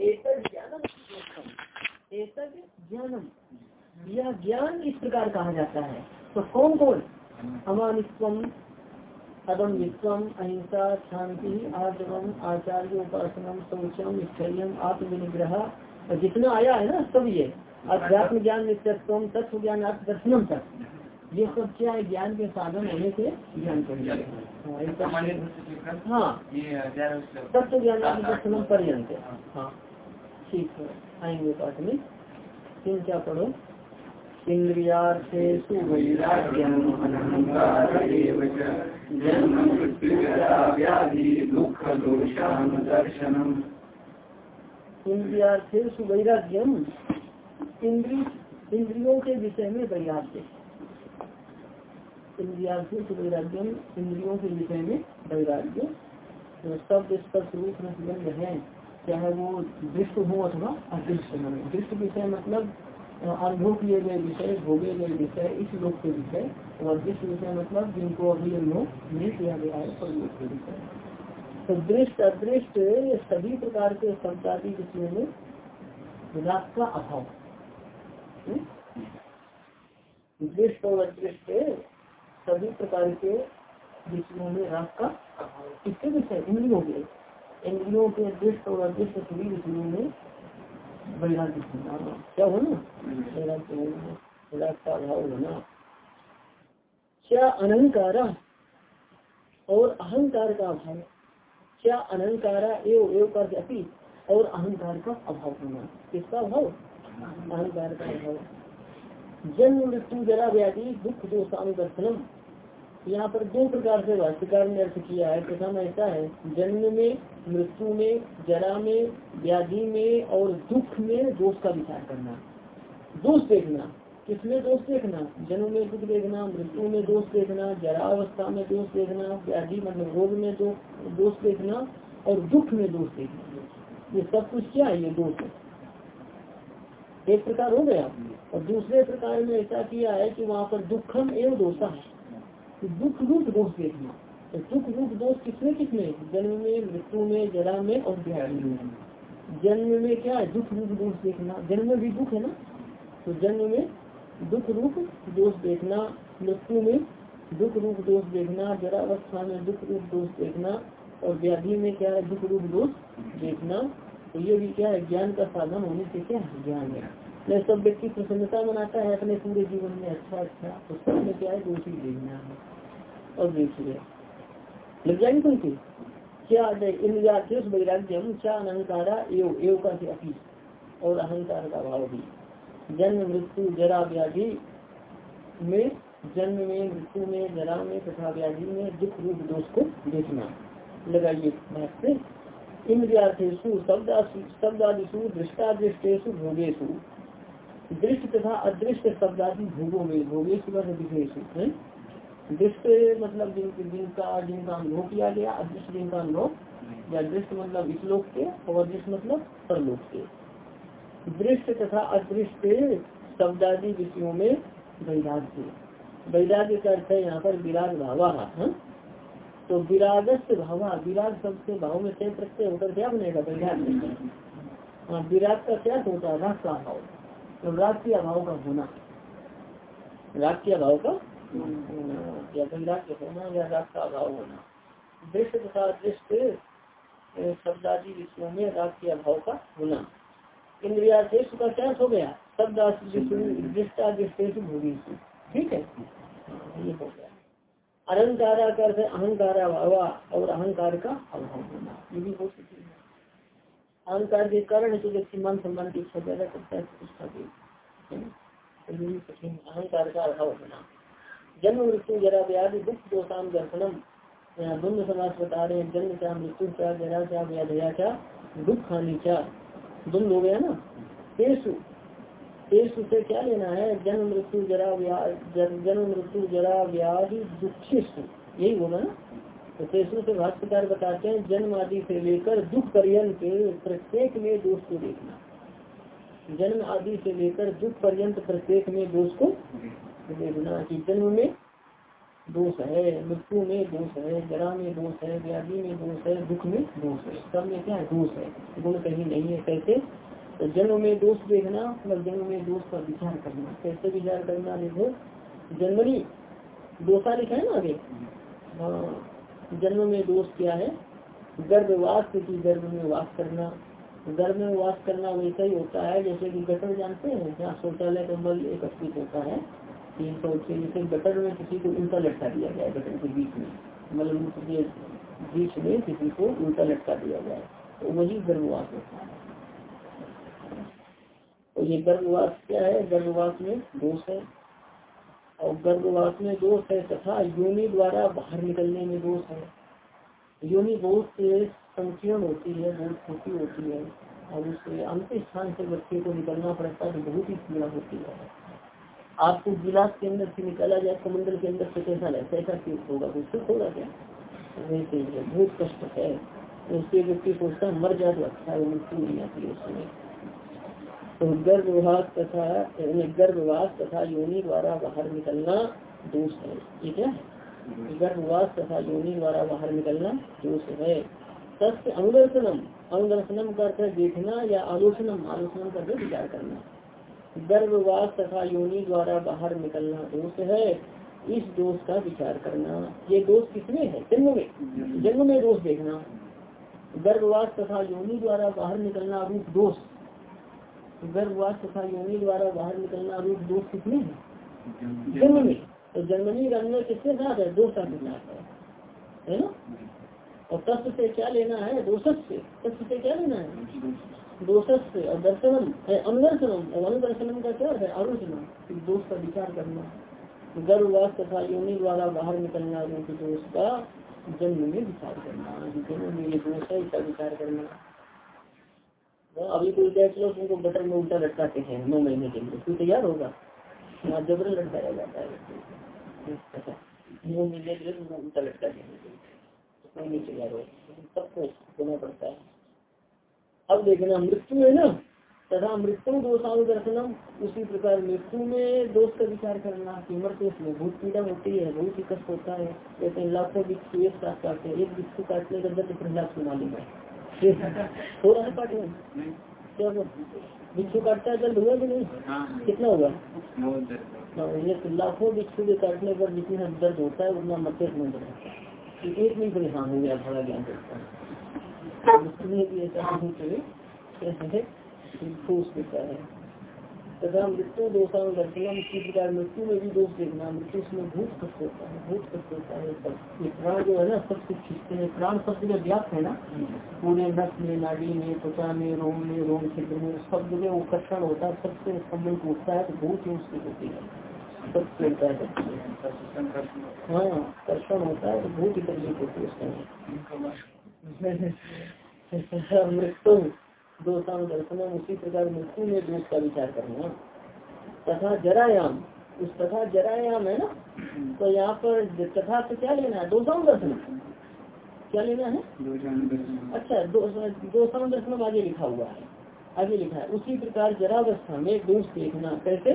ज्ञानम ज्ञानम। यह ज्ञान इस प्रकार कहा जाता है। तो कौन कौन? अमानित्वम अदम विश्वम अहिंसा शांति आदम आचार्य उपासनम शौचम स्थैर्य आत्मविनिग्रह जितना आया है ना सब ये। अध्यात्म ज्ञान नित्यत्व तत्व ज्ञान अर्थ दर्शनम तक। ये सब क्या है? ज्ञान के साधन होने से ज्ञान कर हाँ। तत्व ज्ञान अर्थ दर्शनम पर्यंत। हाँ। ठीक है आएँगे पाठ में। तीन क्या पढ़ो? इंद्रियार्थेषु वैराग्यम् इंद्रियार्थेषु वैराग्यम इंद्री इंद्रियों के विषय में वैराग्य। इंद्रियार्थेषु वैराग्यम इंद्रियों के विषय में वैराग्य। तो शब्द स्पर्श रूप रसगंध है। चाहे वो दृष्ट हो अथवा अदृष्ट दृष्ट विषय मतलब अनुभव किए गए विषय, भोगे गए विषय, इस लोक के विषय, और जिस विषय मतलब जिनको अभी अनुभव नहीं किया गया है, पर लोक के विषय। तो दृष्ट, अदृष्ट सभी प्रकार के शब्दादी विषयों में राग का अभाव। हम्म? दृष्ट और अदृष्ट सभी प्रकार के विषयों में राग का अभाव। किसके विषय? इंद्रियों के। इंद्रियों के दृष्ट और अदृष्ट सभी विषयों में वैराग्य क्या होना वैराग्य होना वैराग का अभाव होना क्या अनंकार और अहंकार का अभाव क्या अनंकारा एव एव कर अपी और अहंकार का अभाव होना किसका अभाव? अहंकार का अभाव। जन्म मृत्यु जरा व्याधि दुख दोषानुदर्शनम यहाँ पर दो प्रकार से भाष्यकार ने अर्थ किया है। प्रथम ऐसा है, जन्म में, मृत्यु में, जरा में, व्याधि में और दुख में दोष का विचार करना। दोष देखना। किसमें दोष देखना? जन्म में दुख देखना, मृत्यु में दोष देखना, जरा अवस्था में दोष देखना, व्याधि मतलब रोग में दोष देखना और दुख में दोष देखना। ये सब कुछ क्या है? ये दोष एक प्रकार हो गया। और दूसरे प्रकार में ऐसा किया है कि वहाँ पर दुखम एवं दोषा है। दुख रूप दोष देखना तो दुख रूप दोष किसमें किसमें? जन्म में, मृत्यु में, जरा में और व्याधि में। जन्म में क्या है? दुख रूप दोष देखना। जन्म में भी दुख है ना? तो जन्म में दुख रूप दोष देखना, मृत्यु में दुख रूप दोष देखना जरा अवस्था में दुख रूप दोष देखना और व्याधि में क्या है? दुख रूप दोष देखना। तो ये भी क्या है? ज्ञान का साधन होने से क्या ज्ञान है। मैं सब व्यक्ति प्रसन्नता मनाता है, अपने पूरे जीवन में अच्छा अच्छा सब में क्या है दोषी देखना है। और देखिए लग जाएगी तुमकी क्या इंद्रियादेश वैराग्यम क्या अहंकारा, एव एव का अपी और अहंकार का भाव भी। जन्म, मृत्यु, जरा, व्याधि में, जन्म में, मृत्यु में, जरा में, तथा व्याधि में, दुख, रूप, दोष को देखना। लगाइए से। इंद्रियार्थेशु शब्द शब्दादिशु दृष्टादृष्टेशु भोगेशु दृष्ट तथा अदृष्ट शब्दादि भोगों में भोगेश विशेष दृष्ट मतलब जिन जिनका जिनका अनुभव किया गया अदृष्ट जिनका अनुभव या दृष्ट मतलब इस लोक के और अदृष्ट मतलब परलोक के। दृष्ट तथा अदृष्ट शब्दादि विषयों में वैराग्य। वैराग्य का अर्थ है यहाँ पर विराग भावा। हाँ? तो विरागस्त भावा विराग शब्द से भाव में से प्रत्यय होकर क्या बनेगा? वैराग्य। हाँ विराग का क्या होता है? का भाव। तो राग के अभाव का होना। राग के अभाव का? या राग के होना या राग का अभाव होना। दृष्ट तथा दृष्ट शब्दादि विषयों में राग के अभाव का होना। इंद्रिया देश का क्या हो गया। शब्द दृष्टा दृष्टेश भूमि ठीक है? ये हो गया। अहंकारा का अर्थ अहंकार अभाव और अहंकार का अभाव होना। ये भी हो सकती है। अहंकार के कारण है तो व्यक्ति मान सम्मान की इच्छा पैदा करता है प्रतिष्ठा की अहंकार का अभाव होना जन्म मृत्यु जरा व्याध, दुख दोषान दर्शनम। द्वंद समाज बता रहे हैं, जन्म क्या मृत्यु क्या जरा क्या व्याधया क्या दुख हानि क्या द्वंद हो गया ना? तेसु तेसु से क्या लेना है? जन्म मृत्यु जरा व्या जन्म मृत्यु जरा व्याधि दुखिस्त यही होगा ना? तो तेसु से भाष्यकार बताते हैं, जन्म आदि से लेकर दुख पर्यंत प्रत्येक में दोष को देखना। जन्म आदि से लेकर दुख पर्यंत प्रत्येक में दोष को देखना कि जन्म में दोष है, मृत्यु में दोष है, जरा में दोष है, व्याधि में दोष है, दुख में दोष है। सब में क्या दोष है। गुण कहीं नहीं है कैसे? तो जन्म में दोष देखना मतलब जन्म में दोष का विचार करना। कैसे विचार करना? देखो जन्मनी दोषा लिखा है ना आगे? हाँ। जन्म में दोष क्या है? गर्भवास की गर्भ में वास करना। गर्भ में वास करना वैसा ही होता है, जैसे कि गटर जानते हैं? जहाँ शौचालय का मल एकत्रित होता है, तीन सौ जैसे गटर में किसी को उल्टा लटका दिया जाए, गटर के बीच में। मतलब के बीच में किसी को उल्टा लटका दिया जाए तो वही गर्भवास होता है। तो ये गर्भवास क्या है? गर्भवास में दोष है। और गर्भवास में दोष है तथा योनि द्वारा बाहर निकलने में दोष है। योनि बहुत संकीर्ण होती है, बहुत छोटी होती है और उससे अंत स्थान से बच्चे को निकलना पड़ता है तो बहुत ही पीड़ा होती है। आपको गिलास के अंदर से निकाला जाए, समुद्र के अंदर से कैसा लगता है कैसा फील होगा? कुछ सुख होगा क्या? वैसे ही बहुत कष्ट है। उसके व्यक्ति सोचता मर जाए तो अच्छा है मृत्यु नहीं आती है उसमें। तो गर्भवास तथा गर्भवास तथा योनि द्वारा बाहर निकलना दोष है। ठीक है? गर्भवास तथा योनि द्वारा बाहर निकलना दोष है। सत्य अनुदर्शनम अनुदर्शनम करके देखना या आलोचनम आलोचना करके विचार करना। गर्भवास तथा योनि द्वारा बाहर निकलना दोष है। इस दोष का विचार करना। ये दोष किसमें है? जन्म में। जन्म में दोष देखना। गर्भवास तथा योनि द्वारा बाहर निकलना रूप दोष। गर्भवास तथा योनि द्वारा बाहर निकलना रूप दोष किसमें है। जन्म में। तो जन्मनी रंग में किसके साथ है? दोष का साथ है। है ना? और तत्व से क्या लेना है? दोषक से। तत्व से क्या लेना है? दोषक से। और दर्शनम है अनुदर्शनम। और अनुदर्शनम का क्या है? आलोचना दोष का विचार करना। गर्भवास तथा योनि द्वारा बाहर निकलना रूप दोष का जन्म में विचार करना। जन्म में ये दोष है इसका विचार करना। तो अभी कोई कैच लोग उनको बटर में उल्टा लटकाते हैं, नौ महीने के लिए। तू तैयार होगा? वहाँ जबरन लटकाया जाता है। नौ महीने उल्टा लटका देंगे तैयार हो सबको होना पड़ता है। अब देखना, मृत्यु है ना? तथा मृत्यु दोषाणु दर्शनम उसी प्रकार मृत्यु में दोष का विचार करना कि मृत्यु में बहुत पीड़ा होती है, बहुत ही कष्ट होता है। हैं, लाखों बिच्छू एक साथ काटते एक बिच्छू काटने का दर्द प्रहलाद को मालूम है। हो रहा है पाठ में बिच्छू काटता है दर्द हुआ कि नहीं? कितना हुआ? हाँ, ये तो लाखों बिच्छू के काटने पर जितना दर्द होता है उतना मध्य में होता है। एक नहीं परेशान हो गया थोड़ा ज्ञान करता है। भी ऐसा नहीं है ठोस देता है। तथा मृत्यु दोषा दर्शनम इसी प्रकार मृत्यु में भी दोष देखना मृत्यु में भूत कष्ट होता है भूत कष्ट होता है सब। ये प्राण जो है ना सब कुछ खींचते हैं। प्राण सब जगह व्याप्त है ना? पूरे नस में नाड़ी में त्वचा में रोम में रोम क्षेत्र में सब जगह वो कर्षण होता है सबसे संबंध उठता है तो भूत ही उसकी होती है। सब चलता है। हाँ कर्षण होता है तो भूत ही तकलीफ़ होती है उसमें। मृत्यु। दोषान दर्शन उसी प्रकार मृत्यु में दोष का विचार करना तथा जरायाम उस तथा जरायाम है ना तो यहाँ पर तथा से क्या लेना है? दोषाम दर्शन क्या लेना है? अच्छा दोषाम दर्शन आगे लिखा हुआ है। आगे लिखा है उसी प्रकार जरावस्था में दोष देखना कैसे?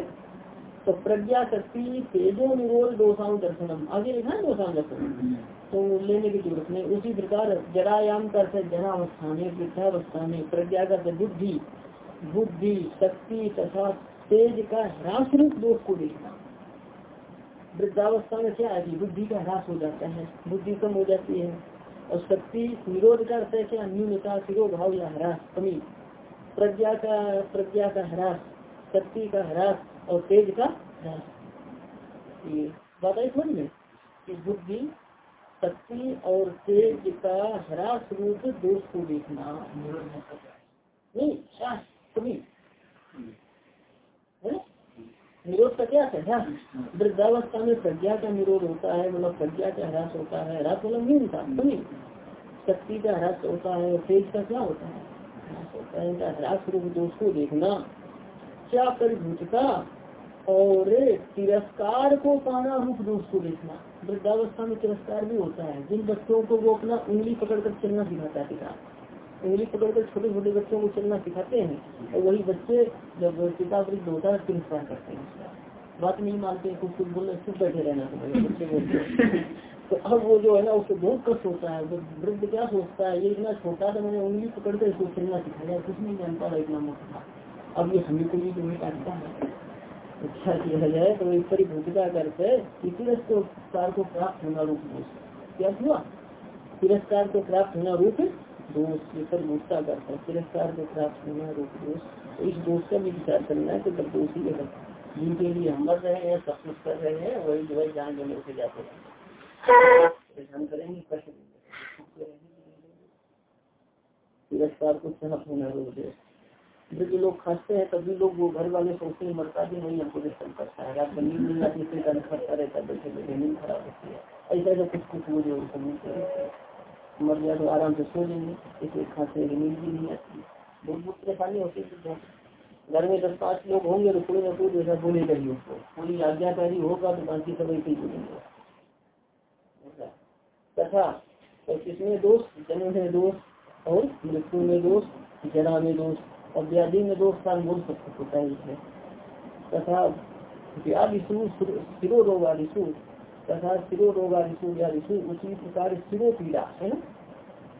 तो प्रज्ञा शक्ति तेजो, निरोध दोषान दर्शनम। आगे लिखा है दोषान दर्शन तो लेने की ज़रूरत नहीं उसी प्रकार जरायाम कर जरावस्था में वृद्धावस्था में प्रज्ञा कर बुद्धि बुद्धि, शक्ति तथा तेज का ह्रास रूप दोष को देखना वृद्धावस्था में क्या है बुद्धि का ह्रास हो जाता है, बुद्धि कम हो जाती है, और शक्ति, निरोध का अर्थ है क्या न्यूनता सिरो भाव या ह्रास, कमी। प्रज्ञा का प्रज्ञा का ह्रास, शक्ति का ह्रास और तेज का ह्रास ये बात आई समझ में कि बुद्धि, शक्ति और तेज का ह्रास रूप दोष को देखना नहीं निरोध का क्या है? वृद्धावस्था में प्रज्ञा का निरोध होता है मतलब प्रज्ञा का ह्रास होता है। ह्रास मतलब नहीं होता कमी शक्ति का ह्रास होता है और तेज का क्या है? होता है। ह्रास रूप दोष को देखना। क्या परिभूतता और तिरस्कार को पाना रूप दोष को देखना। वृद्धावस्था में तिरस्कार भी होता है। जिन बच्चों को वो अपना उंगली पकड़कर चलना सिखाता है पिता। उंगली पकड़कर छोटे छोटे बच्चों को चलना सिखाते हैं। और वही बच्चे जब पिता वृद्ध होता है तिरस्कार करते हैं बात नहीं मानते कुछ कुछ बोल चुप बैठे रहना तो तो अब वो जो है ना उसको बहुत कष्ट होता है। वृद्ध क्या सोचता है ये इतना छोटा था मैंने उंगली पकड़ कर इसको चलना सिखाया। कुछ नहीं जानता था इतना मोटा अब ये हमें को भी जो काटता है। अच्छा किया जाए तो इस परिभूतिका करते तिरस्कार को प्राप्त होना रूप दोष। क्या हुआ? तिरस्कार को प्राप्त होना रूप दोष। ये परिभूतता करते हैं तिरस्कार को प्राप्त होना रूप दोष। तो इस दोष का भी विचार करना है तो दोषी है, जिनके लिए हम मर रहे हैं, सब कुछ कर रहे हैं, वही जो है जान देने से जाते हैं। हम करेंगे तिरस्कार को सहप होना रोज है जो लोग खाते हैं तभी लोग वो घर वाले सोचते हैं, मरता भी नहीं, हमको डिस्टर्ब करता है। रात नींद नहीं आती फिर गाना करता रहता है, बैठे बैठे नींद खराब होती है। ऐसा ऐसा कुछ कुछ वो जो मर गया तो आराम से सो जाएँगे इसलिए खाते नींद भी नहीं आती। बहुत बहुत परेशानी होती है घर में दस पाँच लोग होंगे तो कोई ना कोई जैसा बोलेगा ही उसको पूरी आज्ञाकारी होगा तो बाकी सब ऐसे ही बोलेंगे तथा तो किसमें दोष? जन्म में दोष और मृत्यु में दोष, जरा में दोष। और व्याधि में दोष का बोल सकते होता ही है तथा व्याधिशु सिरो रोगादिशु तथा सिरो रोगादिशु व्याधिशु उसी प्रकार सिरो पीड़ा है ना?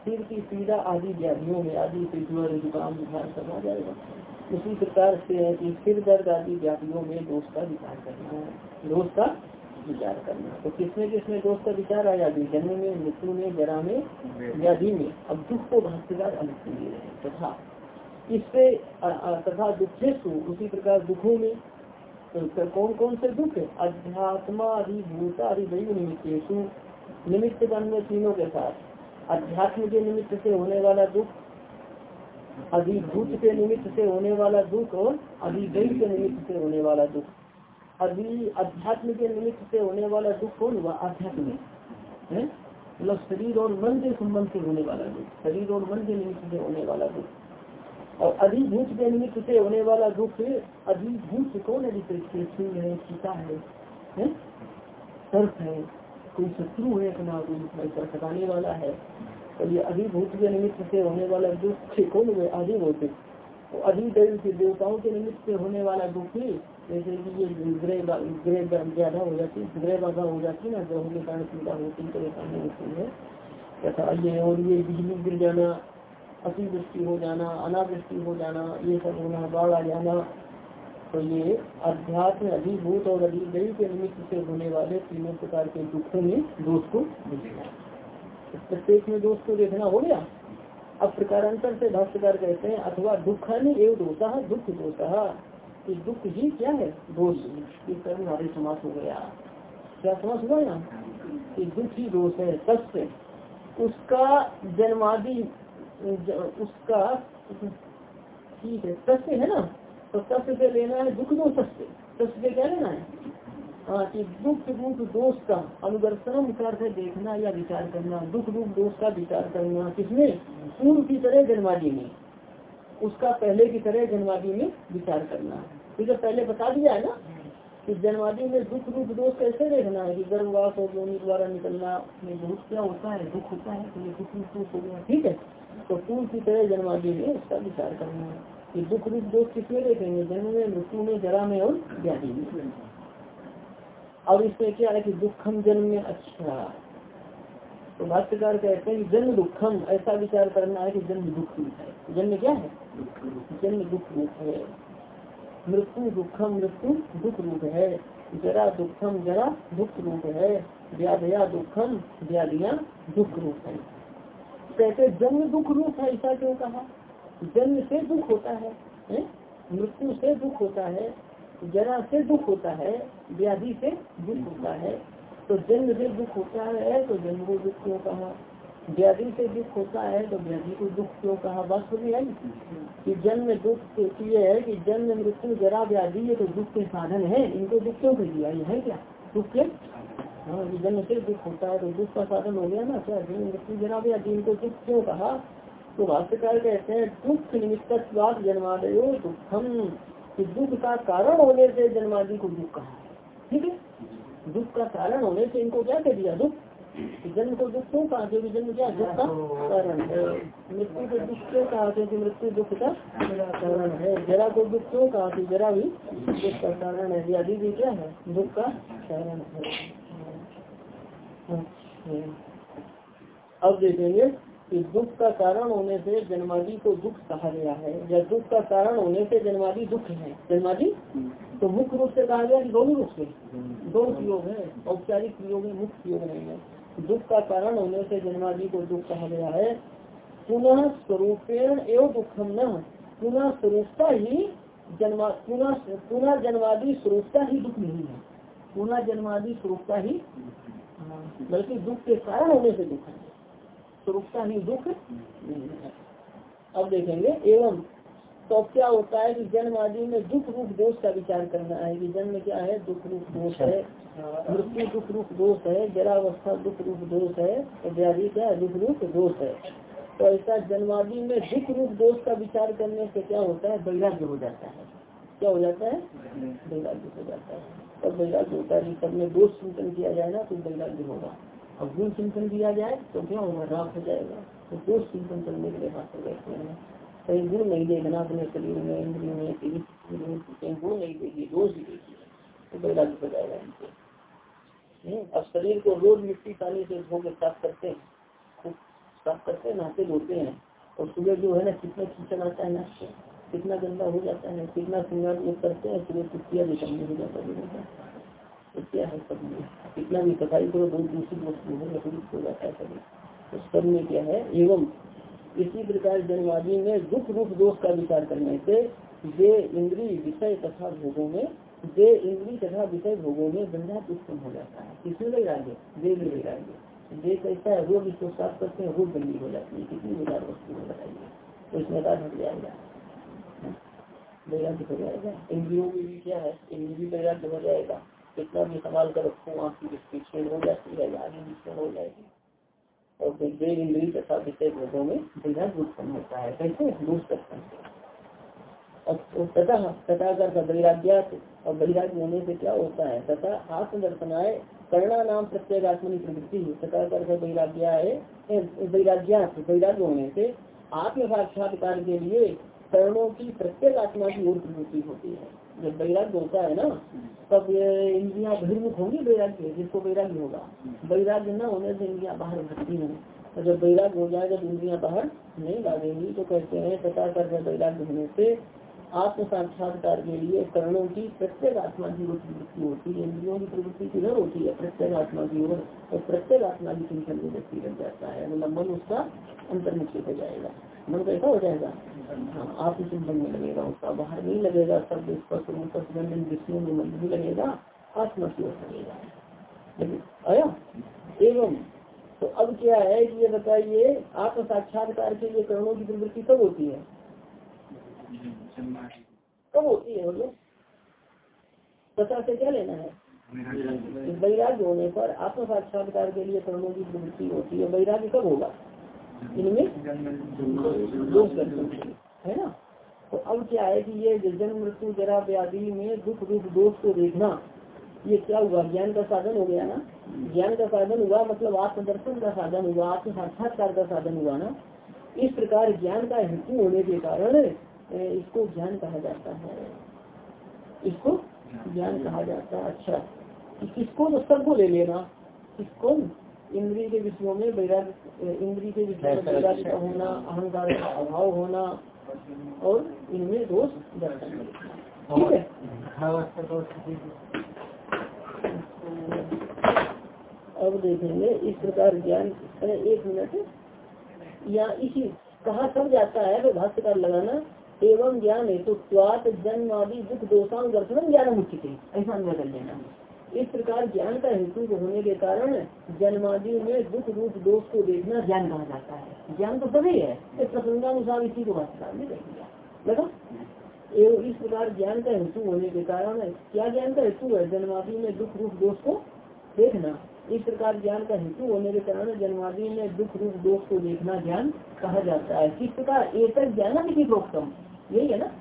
सिर की पीड़ा आदि व्याधियों में आदि से जुकाम बुखार सब आ जाएगा। उसी प्रकार से है कि सिर दर्द आदि व्याधियों में दोष का विचार करना दोष का विचार करना तो किसमें किसमें दोष का विचार आया? अभी जन्म में मृत्यु में जरा में व्याधि। में। अब दुख को भाष्यकार लिए तथा इससे तथा दुखेशु उसी प्रकार दुखों में तो कौन कौन से दुख अध्यात्मा अधिभूता अधिदैव निमित्त निमित्त बन तीनों के साथ। अध्यात्म के निमित्त से होने वाला दुख, अधिभूत के निमित्त से होने वाला दुख और अधिदैव के निमित्त से होने वाला दुख। अभी अध्यात्म के निमित्त से होने वाला दुख कौन हुआ? आध्यात्मिक मतलब शरीर और मन के संबंध से होने वाला दुख। शरीर और मन के निमित्त से होने वाला दुख। और अधिभूत के निमित्त से होने वाला दुख अधिभूत कौन है सिंह है सीता है, है? कोई शत्रु है अपना कोई सताने वाला है। और ये अधिभूत के निमित्त से होने वाला दुख कौन हुए अधिभौतिक तो अधिदैव के देवताओं के निमित्त से होने वाला दुख जैसे कि ये ग्रह ज़्यादा हो जाती है ग्रह बाधा हो जाती है ना ग्रहों के कारण चिंता होती परेशानी होती है। तथा ये और ये बिजली गिर जाना अतिवृष्टि हो जाना, अनावृष्टि हो जाना, ये सब होना, बाढ़ आ जाना तो ये अध्यात्म अधिभूत और अधिदैव के निमित्त से होने वाले तीनों प्रकार के दुखों में दोष को दिखना प्रत्येक में दोष को देखना हो गया? अब प्रकारांतर से भाष्यकार कहते हैं, अथवा दुख एवं दोषा, दुख दोषा। कि दुख ही क्या है? दोष। इस तरह हमारे समास हो गया। क्या समास हुआ ना कि दुख ही दोष है, सत्य। उसका जन्मादि उसका ठीक है सत्य है ना? तो सत्य से लेना है, दुख दो सत्य सत्य से क्या लेना है? हाँ कि दुख रूप दोष का अनुदर्शन विचार से देखना या विचार करना, दुख रूप दोष का विचार करना। किसमें पूर्व की तरह जन्मादि में उसका पहले की तरह जन्मादि में विचार करना। है, पहले बता दिया है ना? कि जन्मादि में दुख रूप दोष कैसे देखना है? कि गर्भवास और योनि द्वारा निकलना। में बहुत क्या होता है, दुख होता है तो ये दुख रूप दोष हो गया। ठीक है? तो पूर्व की तरह जन्मादि में उसका विचार करना है कि दुख रूप दोष किसमें देखेंगे, जन्म में, मृत्यु में, जरा में और व्याधि में। अब इसमें क्या है कि दुखम जन्म में अच्छा। तो भाष्यकार कहते हैं कि जन्म दुखम, ऐसा विचार करना है कि जन्म दुख रूप है। जन्म क्या है? जन्म दुख रूप है। मृत्यु दुखम, मृत्यु दुख रूप है। जरा दुखम, जरा दुख रूप है। व्याधया दुखम, व्याधिया दुख रूप है। कहते, जन्म दुख रूप है ऐसा क्यों कहा? जन्म से दुख होता है? मृत्यु से दुख होता है, जरा से दुख होता है, व्याधि से दुख होता है। तो जन्म से दुख होता है तो जन्म को दुख क्यों कहा? व्याधि से दुख होता है तो व्याधि को दुख क्यों कहा? बात सुनी है? कि जन्म दुख ये है कि जन्म, मृत्यु, जरा, व्याधि, ये तो दुख के साधन है। इनको दुख क्यों कर दिया? ये है क्या? दुख के हाँ जन्म से दुख होता है तो दुख का साधन हो गया ना, क्या मृत्यु जरा व्याधि इनको दुख क्यों कहा? तो भाष्यकार कहते हैं, दुख निमित्त जन्मादयो दुखम। कि दुख का कारण होने से जन्मादि को दुख कहा। ठीक है? दुख का कारण होने से इनको क्या कह दिया? दुख। जन्म को दुख क्यों कहा? क्योंकि जन्म क्या? दुख का कारण है। मृत्यु को दुख क्यों कहा? क्योंकि मृत्यु दुख का कारण है। जरा को दुख क्यों कहा? कि जरा भी दुख का कारण है। व्याधि भी क्या है? दुख का कारण है। अब देखेंगे कि दुख का कारण होने से जन्मादि को दुख कहा गया है या दुख का कारण होने से जन्मादि दुख है। जन्मादि? तो मुख्य रूप से कहा गया कि दोनों रूप से। दो प्रयोग है औपचारिक प्रयोग है मुख्य प्रयोग नहीं है। दुख का कारण होने से जन्मादि को दुख कहा गया है। पुनः स्वरूपेण एवं दुखम न। पुनः स्वरूपता ही जन्मा पुनः पुनः जन्मादि स्वरूपता ही दुख नहीं है। पुनः जन्मादि स्वरूपता ही बल्कि दुख के कारण होने से दुख है। स्वरूपता ही दुख नहीं है। अब देखेंगे एवं तो क्या होता है कि जन्म आदि में दुख रूप दोष का विचार करना है कि जन्म क्या है? दुख रूप दोष है। मृत्यु दुख रूप दोष है जरावस्था दुख रूप दोष है व्याधि क्या दुख रूप दोष है। तो ऐसा जन्मादि में दुख रूप दोष का विचार करने से क्या होता है? वैराग्य हो जाता है। क्या हो जाता है? वैराग्य हो जाता है। तब वैराग्य होता है सब में दोष चिंतन किया जाए ना तो वैराग्य होगा। अब गुण चिंतन किया जाए तो क्या होगा राग हो जाएगा? तो दोष चिंतन करने के लिए बात बैठते हैं। कहीं गुण नहीं देखना अपने शरीर में, इंद्रियों में कहीं गुण नहीं देखिए दोष ही देखिए तो वैराग्य हो जाएगा अब शरीर को रोज मिट्टी पानी से धो के साफ़ करते हैं। साफ़ करते हैं नहाते धोते हैं। और सुबह जो है ना, कितना कीचड़ आता है ना कितना गंदा हो जाता है, कितना श्रृंगार करते हैं फिर कुटिया भी कमी हो जाता है तो क्या है सब में? कितना भी सफ़ाई करो बहुत दूसरी वस्तु है लकड़ी हो जाता है सभी तो सब में क्या है? एवं इसी प्रकार जन्मवादी में दुख रूप दोष का विचार करने से वे इंद्रिय विषय तथा भोगों में वे इंद्री तथा विषय भोगों में बंधा उत्पन्न हो जाता है। किसमें वैराग्य वे भी वैराग्य वे कैसा है रोग इसको साफ़ करते हैं रोग गंदी हो जाती है। कितनी बेकार वस्तु हो, बताइए। तो इसमें हट जाएगा। वैराग्य हो जाएगा। इंद्रियों में भी क्या है? इंद्रिय भी वैराग्य हो जाएगा। कितना भी संभाल कर रखो आँख की दृष्टि छेद हो जाती है आगे विषय हो जाएगी। और फिर देव इंद्री तथा विषय भोगों में वैराग्य उत्पन्न होता है। कैसे? दूर सकते तथा तथा कर और वैराग्य होने से क्या होता है? तथा आत्मदर्शनाय कर्णा नाम प्रत्येक आत्मनि प्रवृत्ति तथा कर वैराग्याय वैराग्यात वैराग्य होने से आत्म साक्षात्कार के लिए कर्णों की प्रत्येक आत्मा की ओर प्रवृत्ति होती है। जब वैराग्य होता है ना, तब इंद्रिया बहिर्मुख होंगी वैराग्य, जिसको वैराग्य होगा। वैराग्य न होने से इंद्रिया बाहर भटती है तो जब वैराग्य हो जाएगा तो इंद्रिया बाहर नहीं लागेंगी तो कहते हैं, तथा कर वैराग्य होने से आत्म साक्षात्कार के लिए करणों की प्रत्येक आत्मा की ओर प्रवृत्ति होती है। इंद्रियों की प्रवृत्ति किधर होती है, प्रत्येक आत्मा की ओर। और प्रत्येक आत्मा की चिंतन में व्यक्ति लग जाता है मतलब मन उसका अंतर्मुखी हो जाएगा। मन कैसा हो जाएगा। हाँ आप इसी मन में लगेगा उसका बाहर नहीं लगेगा सब स्पर्श विष्णु में मन नहीं लगेगा आत्मा की ओर लगेगा। आया? एवं तो अब क्या है कि ये बताइए आत्म साक्षात्कार के लिए करणों की प्रवृत्ति कब होती है? कब होती है बोलो? पता से क्या लेना है? वैराग्य होने पर आत्म साक्षात्कार के लिए करणों की प्रवृत्ति होती है वैराग्य कब होगा? इनमें है ना? तो अब क्या है कि ये जन्म मृत्यु, जरा व्याधि में दुख रूप दोष को देखना, ये क्या हुआ? ज्ञान का साधन हो गया ना? ज्ञान का साधन हुआ मतलब आत्मदर्शन का साधन हुआ आत्म साक्षात्कार का साधन हुआ ना? इस प्रकार ज्ञान का हेतु होने के कारण इसको ज्ञान कहा जाता है। इसको ज्ञान कहा जाता है। अच्छा किसको तो सबको ले लेना? किसको? इंद्रिय के विषयों में वैराग्य इंद्रिय के विषय में वैराग्य का होना अहंकार का अभाव होना और इनमें दोष दर्शन ठीक है? अब देखेंगे इस प्रकार ज्ञान एक मिनट। या इसी कहा सब जाता है तो भाष्यकार लगाना एवं ज्ञान हेतु स्वात जन्म आदि दुख दोषांग दर्शन ज्ञान मुख्य ऐसा अन्वय कर लेना। इस प्रकार ज्ञान का हेतु होने के कारण जन्मादि में दुख, रूप, दोष को देखना ज्ञान कहा जाता है। ज्ञान तो सभी है इस प्रसंगानुसार इसी को भाषा में लगा एवं इस प्रकार ज्ञान का हेतु होने के कारण क्या ज्ञान का हेतु है? जन्मादि में दुख, रूप, दोष को देखना। इस प्रकार ज्ञान का हेतु होने के कारण जन्मादि में दुख, रूप, दोष को देखना ज्ञान कहा जाता है। किस प्रकार एक ज्ञान की प्रोक्तम यही है ना?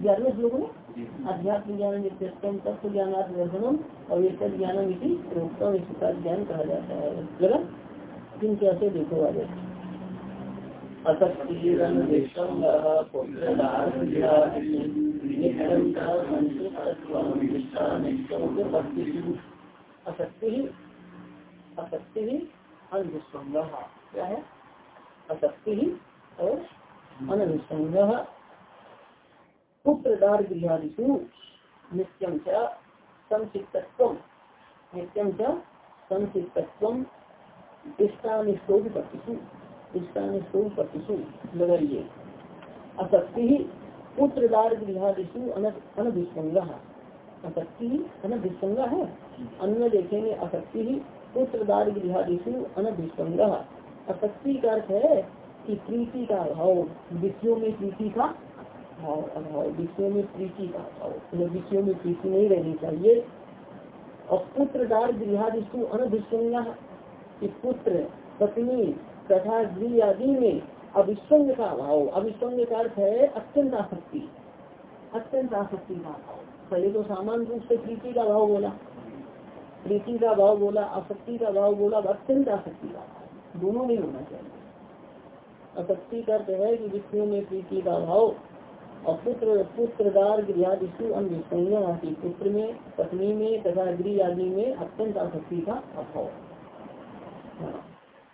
ग्यारहवें श्लोक में? अध्यात्म ज्ञान नित्यस्तम तत्व ज्ञानार्थ दर्शनम और ये सब ज्ञानम इसी प्रकार ज्ञान कहा जाता है। लगा? किन कैसे देखो आगे? असक्ति? ही ही अनविसंग क्या है? असक्ति ही और अनविसंग पुत्र दार गृहादिशु नित्यम च संसिक्तत्व नित्यम च संसिक्तत्व इष्टानिष्टोपतिषु इष्टानिष्टोपतिषु लगाइए असक्ति गृहादिशु अनभिसंग अनभिसंग है अन्य देखेंगे असक्ति ही पुत्र दार गृहादिशु अनभिसंग का अर्थ है कि प्रीति का अभाव। विषयों में प्रीति का भाव, अभाव, विषयों में प्रीति का अभाव विषयों में प्रीति नहीं रहनी चाहिए। और पुत्र दार गृहादिशु अनभिसंग कि पुत्र, पत्नी, तथा गृह आदि में अभिसंग का अभाव। अभिसंग का अर्थ है अत्यंत आसक्ति अत्यंत आसक्ति का अभाव। पहले तो सामान्य रूप से प्रीति का भाव बोला। प्रीति का भाव बोला, आसक्ति का भाव बोला अत्यंत आसक्ति का दोनों नहीं होना चाहिए। आसक्ति का अर्थ है कि विषयों में प्रीति का भाव और पुत्र, पुत्रदार गृहादिशु अन्य पुत्र में, पत्नी में तथा गृह आदि में अत्यंत आसक्ति का अभाव।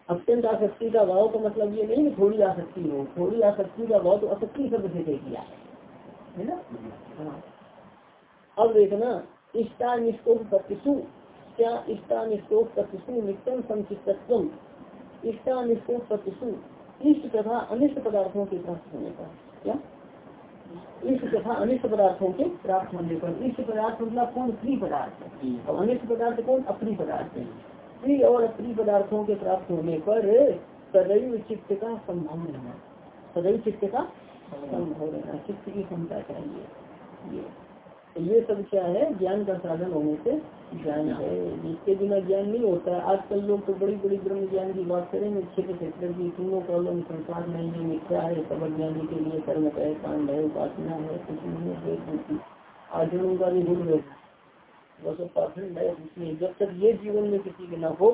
अत्यंत आसक्ति का भाव का मतलब ये नहीं कि थोड़ी आसक्ति हो। थोड़ी आसक्ति का भाव तो आसक्ति शब्द से तय किया है। ना? हाँ। अब देखना, इष्टा निष्ठोप प्रतिशु क्या इष्टा निष्ठोप प्रतिशु नित्यम संचितत्व इष्टा निष्ठोप प्रतिशु इष्ट तथा अनिष्ट पदार्थों के प्राप्त होने पर क्या? इष्ट तथा अनिष्ट पदार्थों के प्राप्त होने पर। इष्ट पदार्थ मतलब कौन? प्रिय पदार्थ। और अनिष्ट पदार्थ कौन? अप्रिय पदार्थ। है प्रिय और अप्रिय पदार्थों के प्राप्त होने पर सदैव चित्त का संभव रहना सदैव चित्त का संभव रहना चित्त की क्षमता चाहिए। ये। ये सब क्या है? ज्ञान का साधन होने से ज्ञान है। जिसके बिना ज्ञान नहीं होता है। आजकल लोग तो बड़ी बड़ी ब्रह्म ज्ञान की बात करेंगे। क्षेत्र क्षेत्र की तीनों प्रॉब्लम संसार नहीं है मिथ्या है सब ज्ञानी के लिए कर्म है, कांड है, उपासना है, कुछ नहीं है आचरणों का भी गुण है। बस पाखंड है उसमें जब तक ये जीवन में किसी के ना हो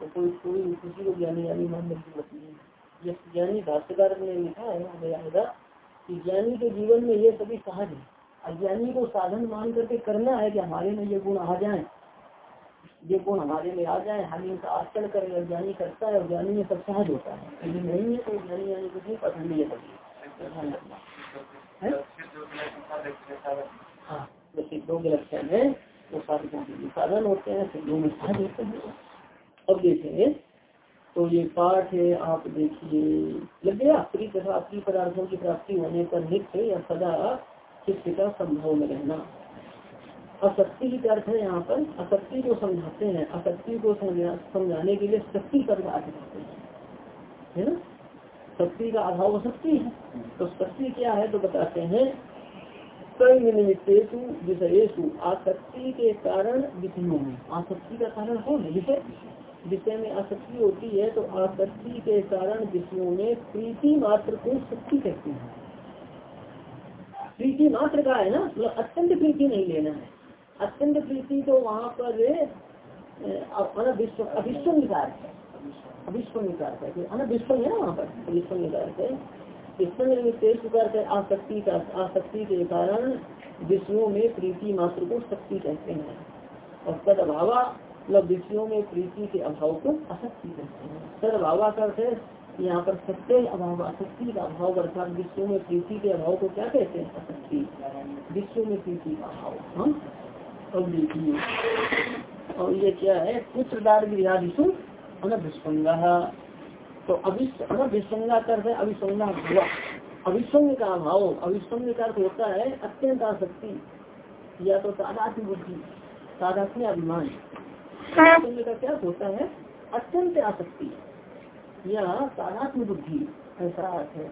तो कोई कोई किसी को ज्ञानी ज्ञानी मानने की ज़रूरत नहीं ये ज्ञानी भाष्यकार ने लिखा है कि ज्ञानी के जीवन में ये सभी सहज है। अज्ञानी को साधन मान करके करना है कि हमारे में ये गुण आ जाए। ये गुण हमारे में आ जाए, हम इनका आचरण करें अज्ञानी करता है ज्ञानी में सब सहज होता है। यदि नहीं है तो ज्ञानी यानी कुछ नहीं पसंद है हाँ? जैसे दो लक्षण है, वो साधकों के साधन होते हैं, सिद्धों में सहज होते हैं। अब देखेंगे तो ये पाठ है, आप देखिए लग गया प्री पदार्थों की प्राप्ति होने पर नित्य या सदा चित्त का संभव में रहना। असक्ति की अर्थ है यहाँ पर असक्ति को समझाते हैं। असक्ति को समझाने के लिए शक्ति का अर्थ करते हैं। है ना? शक्ति का अभाव शक्ति है। तो शक्ति क्या है तो बताते हैं कर्म निमित्तेशु विषयेशु आसक्ति के कारण विषयों में। आसक्ति का कारण कौन है? विषय। विषय में आसक्ति होती है तो आसक्ति के कारण विषयों में प्रीति मात्र को शक्ति कहते है। प्रीति मात्र का है ना? मतलब अत्यंत प्रीति नहीं लेना है। अत्यंत प्रीति तो वहाँ पर अभिष्व निकार है। है। ना वहाँ पर? अभिष्व निकार है आसक्ति का, आसक्ति के कारण विषयों में प्रीति मात्र को शक्ति कहते हैं। और तद मतलब विषयों में प्रीति के अभाव को असक्ति कहते हैं। तद अभाव का यहाँ पर सत्य अभाव, आसक्ति का अभाव, अर्थात विश्व में प्रीति के अभाव को क्या कहते हैं? आसक्ति। विश्व में प्रीति का अभाव। हम अब देखिए और ये क्या है? पुत्रदार गृहादिशु अनभिस्पंगा तो अनभिस्पंगा कर है, अभिसंगा हुआ। अभिसंग का अभाव, अभिसंग का अर्थ होता है अत्यंत आसक्ति। या तो साधात्म बुद्धि साधात्म अभिमान। का क्या होता है? अत्यंत आसक्ति। या साधात्म बुद्धि ऐसा अर्थ है।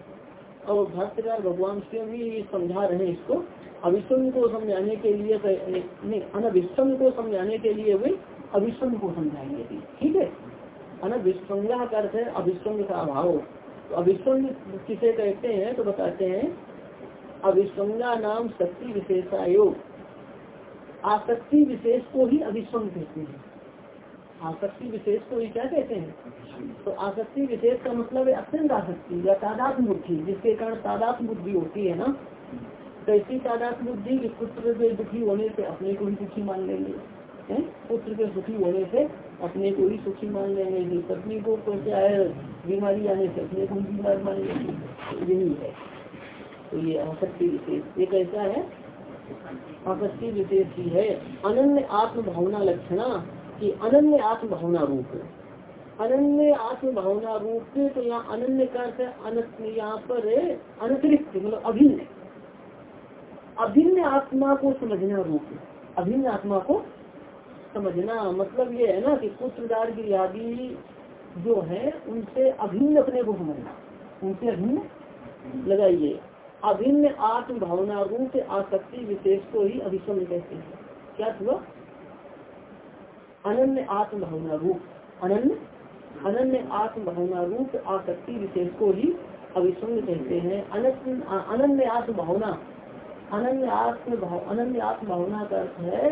और भाष्यकार भगवान से भी समझा रहे हैं इसको। अविश्वम को समझाने के लिए नहीं अनविश्वम को समझाने के लिए वे अविश्वम को समझाएँगे ठीक है? अनविश्वंगा का अर्थ है अविश्वम का अभाव। तो अविश्वम किसे कहते हैं? तो बताते हैं अभिसंगा नाम शक्ति विशेषायोग आसक्ति विशेष को ही अभिसंग कहते हैं। आसक्ति विशेष को क्या कहते हैं? तो आसक्ति विशेष का मतलब है अत्यंत आसक्ति या तादात बुद्धि, जिसके कारण तादात बुद्धि होती है ना? तो ऐसी तादात बुद्धि कि पुत्र के दुखी होने से अपने को ही दुखी मान लेंगे पुत्र के सुखी होने से अपने को ही सुखी मान लेंगे। पत्नी को क्या है बीमारी आने से अपने को बीमार मान लेंगे। यही है। तो ये आसक्ति विशेष, ये कैसा है? आसक्ति विशेष ही है। अनन्य आत्म भावना लक्षणा कि अनन्य आत्म भावना रूप अनन्य आत्म भावना रूप तो यहाँ अनन्य का यहाँ पर अनतिरिक्त मतलब अभिन्न। अभिन्न आत्मा को समझना रूप अभिन्न आत्मा को समझना मतलब ये है ना कि पुत्रदार आदि जो है, उनसे अभिन्न अपने को समझना। उनसे अभिन्न लगाइए। अभिन्न आत्म भावना रूप आसक्ति विशेष को ही अभिसम कहते हैं। क्या हुआ? अनन्य आत्म भावना रूप, अनन्य अनन्य आत्म भावना रूप आसक्ति विशेष को ही अभिसंग कहते हैं। अनन्य आत्म भावना अनन्य आत्म अनन्य आत्म भावना का अर्थ है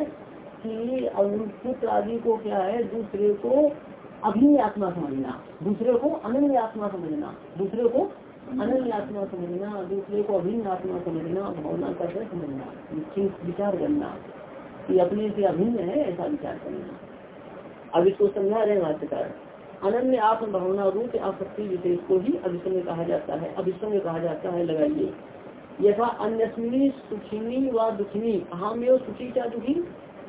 कि पुत्र आदि को क्या है? दूसरे को अभिन्न आत्मा समझना, दूसरे को अनन्य आत्मा समझना, दूसरे को अनन्य आत्मा समझना, दूसरे को अभिन्न आत्मा समझना, भावना का समझना विचार करना, कि अपने से अभिन्न है ऐसा विचार करना। अब इसको समझा रहे भाष्यकार। अनन्य आत्म भावना रूप आसक्ति विशेष को ही अभिसंग कहा जाता है। अभिसंग कहा जाता है, लगाइए। यथा अन्य सुखिनी व दुखिनी हम यो सुखी क्या दुखी।